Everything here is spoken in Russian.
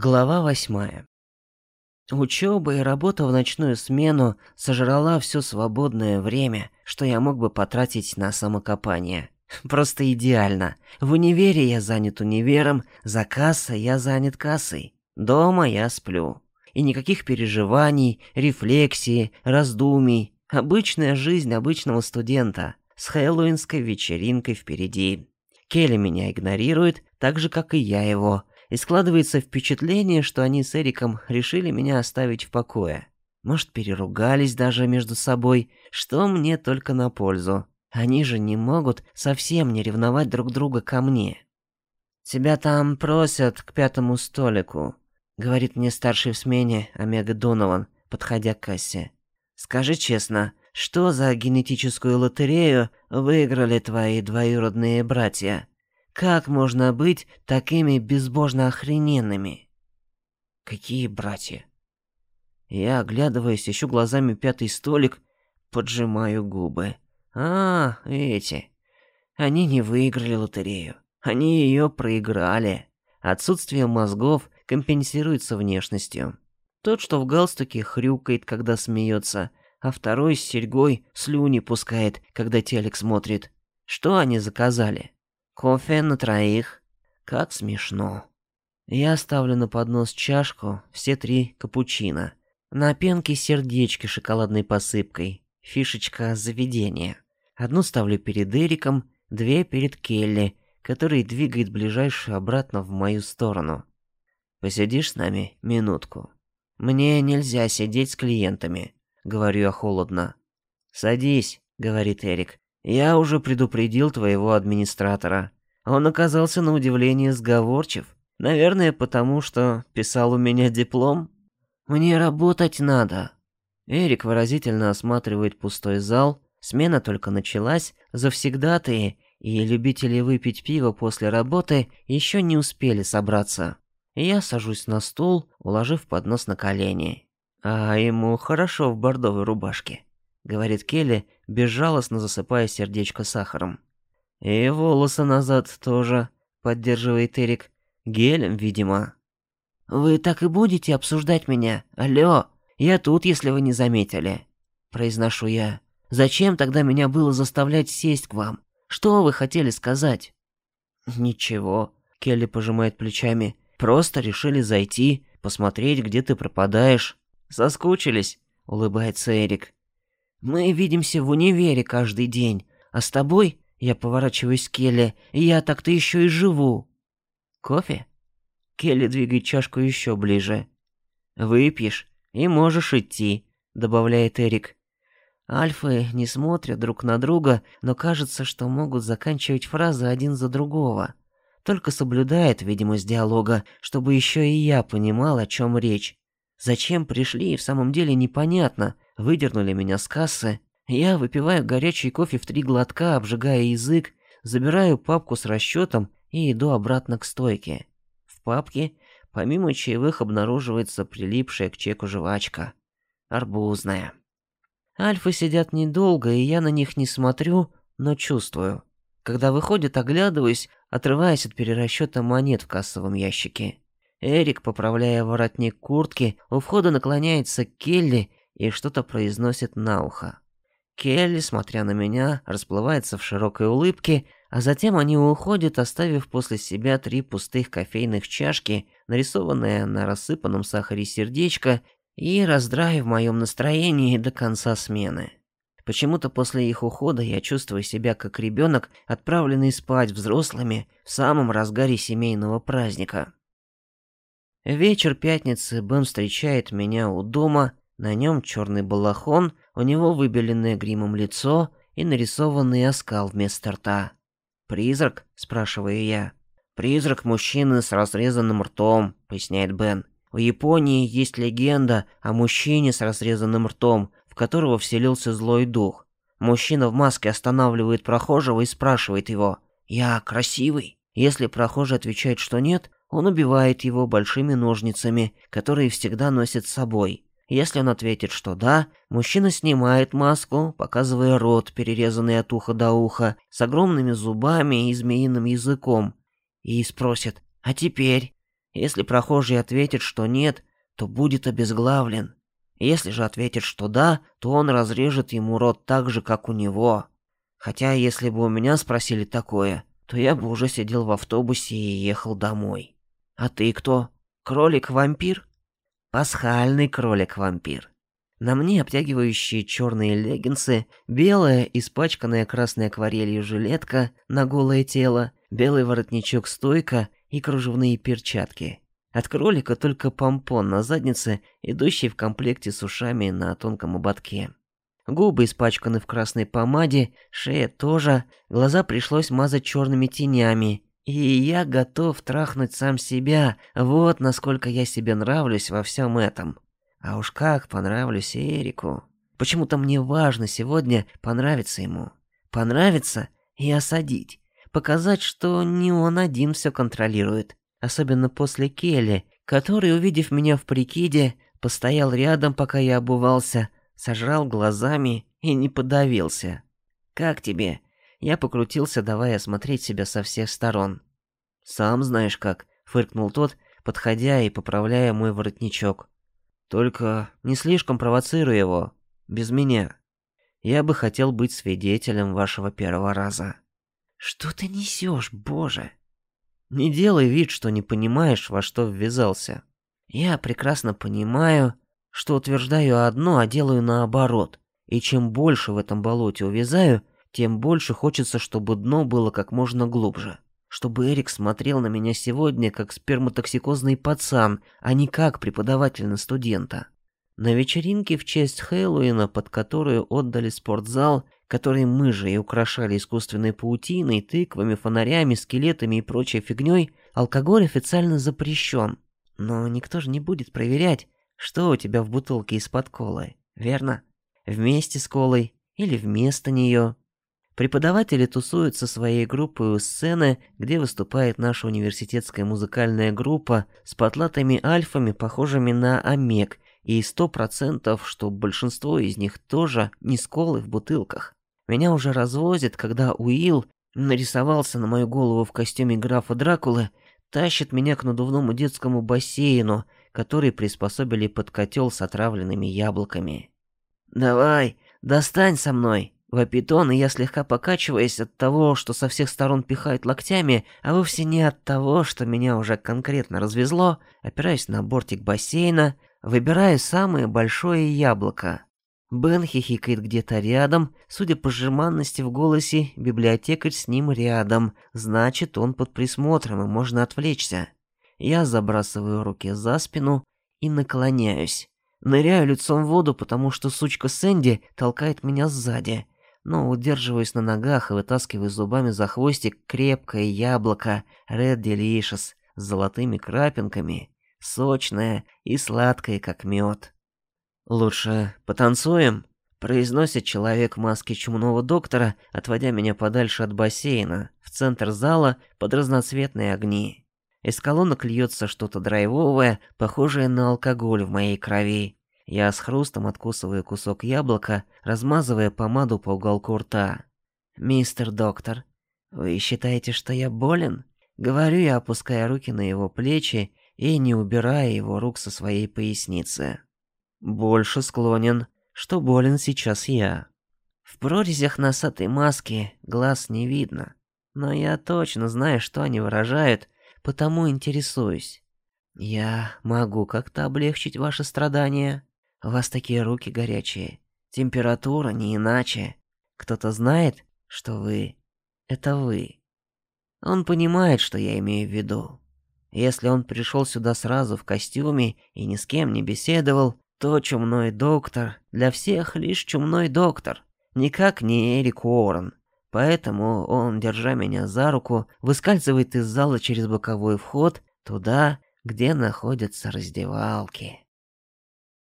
Глава восьмая. Учеба и работа в ночную смену сожрала все свободное время, что я мог бы потратить на самокопание. Просто идеально. В универе я занят универом, за кассой я занят кассой. Дома я сплю. И никаких переживаний, рефлексии, раздумий. Обычная жизнь обычного студента с хэллоуинской вечеринкой впереди. Келли меня игнорирует, так же, как и я его, и складывается впечатление, что они с Эриком решили меня оставить в покое. Может, переругались даже между собой, что мне только на пользу. Они же не могут совсем не ревновать друг друга ко мне. «Тебя там просят к пятому столику», — говорит мне старший в смене Омега Донован, подходя к кассе. «Скажи честно, что за генетическую лотерею выиграли твои двоюродные братья?» Как можно быть такими безбожно охрененными? Какие братья? Я, оглядываясь, ищу глазами пятый столик, поджимаю губы. А, эти. Они не выиграли лотерею. Они ее проиграли. Отсутствие мозгов компенсируется внешностью. Тот, что в галстуке, хрюкает, когда смеется, а второй с серьгой слюни пускает, когда телек смотрит. Что они заказали? Кофе на троих. Как смешно. Я ставлю на поднос чашку, все три капучино. На пенке сердечки шоколадной посыпкой. Фишечка заведения. Одну ставлю перед Эриком, две перед Келли, который двигает ближайшую обратно в мою сторону. Посидишь с нами минутку. Мне нельзя сидеть с клиентами, говорю я холодно. Садись, говорит Эрик. Я уже предупредил твоего администратора. Он оказался на удивление сговорчив. Наверное, потому что писал у меня диплом. Мне работать надо. Эрик выразительно осматривает пустой зал. Смена только началась, завсегдатые и любители выпить пиво после работы еще не успели собраться. Я сажусь на стул, уложив поднос на колени. А ему хорошо в бордовой рубашке говорит Келли, безжалостно засыпая сердечко сахаром. И волосы назад тоже, поддерживает Эрик. Гелем, видимо. Вы так и будете обсуждать меня? Алло, я тут, если вы не заметили. Произношу я. Зачем тогда меня было заставлять сесть к вам? Что вы хотели сказать? Ничего, Келли пожимает плечами. Просто решили зайти, посмотреть, где ты пропадаешь. Соскучились, улыбается Эрик. Мы видимся в универе каждый день, а с тобой, я поворачиваюсь к Келли, я так-то еще и живу. Кофе? Келли двигает чашку еще ближе. Выпьешь и можешь идти, добавляет Эрик. Альфы не смотрят друг на друга, но кажется, что могут заканчивать фразы один за другого. Только соблюдает видимость диалога, чтобы еще и я понимал, о чем речь. Зачем пришли, в самом деле непонятно, выдернули меня с кассы. Я выпиваю горячий кофе в три глотка, обжигая язык, забираю папку с расчетом и иду обратно к стойке. В папке, помимо чаевых, обнаруживается прилипшая к чеку жвачка. Арбузная. Альфы сидят недолго, и я на них не смотрю, но чувствую. Когда выходят, оглядываюсь, отрываясь от перерасчета монет в кассовом ящике. Эрик, поправляя воротник куртки, у входа наклоняется к Келли и что-то произносит на ухо. Келли, смотря на меня, расплывается в широкой улыбке, а затем они уходят, оставив после себя три пустых кофейных чашки, нарисованные на рассыпанном сахаре сердечко и раздрай в моем настроении до конца смены. Почему-то после их ухода я чувствую себя как ребенок, отправленный спать взрослыми в самом разгаре семейного праздника. Вечер пятницы Бэм встречает меня у дома, на нем черный балахон, у него выбеленное гримом лицо и нарисованный оскал вместо рта. «Призрак?» – спрашиваю я. «Призрак мужчины с разрезанным ртом», – поясняет Бен. «В Японии есть легенда о мужчине с разрезанным ртом, в которого вселился злой дух. Мужчина в маске останавливает прохожего и спрашивает его «Я красивый?» Если прохожий отвечает, что нет, он убивает его большими ножницами, которые всегда носит с собой. Если он ответит, что да, мужчина снимает маску, показывая рот, перерезанный от уха до уха, с огромными зубами и змеиным языком, и спросит «А теперь?» Если прохожий ответит, что нет, то будет обезглавлен. Если же ответит, что да, то он разрежет ему рот так же, как у него. Хотя, если бы у меня спросили такое, то я бы уже сидел в автобусе и ехал домой. А ты кто? Кролик-вампир? Пасхальный кролик-вампир. На мне обтягивающие черные леггинсы, белая, испачканная красной акварелью жилетка на голое тело, белый воротничок-стойка и кружевные перчатки. От кролика только помпон на заднице, идущий в комплекте с ушами на тонком ободке. Губы испачканы в красной помаде, шея тоже, глаза пришлось мазать черными тенями. И я готов трахнуть сам себя, вот насколько я себе нравлюсь во всем этом. А уж как понравлюсь Эрику. Почему-то мне важно сегодня понравиться ему. Понравиться и осадить. Показать, что не он один все контролирует. Особенно после Келли, который, увидев меня в прикиде, постоял рядом, пока я обувался, сожрал глазами и не подавился. «Как тебе?» Я покрутился, давая осмотреть себя со всех сторон. «Сам знаешь как», — фыркнул тот, подходя и поправляя мой воротничок. Только не слишком провоцируй его. Без меня. Я бы хотел быть свидетелем вашего первого раза. Что ты несешь, боже? Не делай вид, что не понимаешь, во что ввязался. Я прекрасно понимаю, что утверждаю одно, а делаю наоборот. И чем больше в этом болоте увязаю, тем больше хочется, чтобы дно было как можно глубже чтобы Эрик смотрел на меня сегодня как сперматоксикозный пацан, а не как преподаватель на студента. На вечеринке в честь Хэллоуина, под которую отдали спортзал, который мы же и украшали искусственной паутиной, тыквами, фонарями, скелетами и прочей фигней, алкоголь официально запрещен. Но никто же не будет проверять, что у тебя в бутылке из-под колы, верно? Вместе с колой или вместо нее. Преподаватели тусуют со своей группой у сцены, где выступает наша университетская музыкальная группа с потлатыми альфами, похожими на омег, и сто процентов, что большинство из них тоже не сколы в бутылках. Меня уже развозят, когда Уилл нарисовался на мою голову в костюме графа Дракулы, тащит меня к надувному детскому бассейну, который приспособили под котел с отравленными яблоками. «Давай, достань со мной!» Вопит он, и я слегка покачиваясь от того, что со всех сторон пихают локтями, а вовсе не от того, что меня уже конкретно развезло, опираюсь на бортик бассейна, выбираю самое большое яблоко. Бен хихикает где-то рядом, судя по жеманности в голосе, библиотекарь с ним рядом, значит, он под присмотром и можно отвлечься. Я забрасываю руки за спину и наклоняюсь. Ныряю лицом в воду, потому что сучка Сэнди толкает меня сзади но удерживаюсь на ногах и вытаскиваю зубами за хвостик крепкое яблоко Red Delicious с золотыми крапинками, сочное и сладкое, как мед. «Лучше потанцуем?» — произносит человек в маске чумного доктора, отводя меня подальше от бассейна, в центр зала под разноцветные огни. Из колонок льется что-то драйвовое, похожее на алкоголь в моей крови. Я с хрустом откусываю кусок яблока, размазывая помаду по уголку рта. «Мистер доктор, вы считаете, что я болен?» Говорю я, опуская руки на его плечи и не убирая его рук со своей поясницы. «Больше склонен, что болен сейчас я». В прорезях носатой маски глаз не видно, но я точно знаю, что они выражают, потому интересуюсь. Я могу как-то облегчить ваши страдания? У вас такие руки горячие. Температура не иначе. Кто-то знает, что вы — это вы. Он понимает, что я имею в виду. Если он пришел сюда сразу в костюме и ни с кем не беседовал, то чумной доктор для всех лишь чумной доктор, никак не Эрик Уоррен. Поэтому он, держа меня за руку, выскальзывает из зала через боковой вход туда, где находятся раздевалки.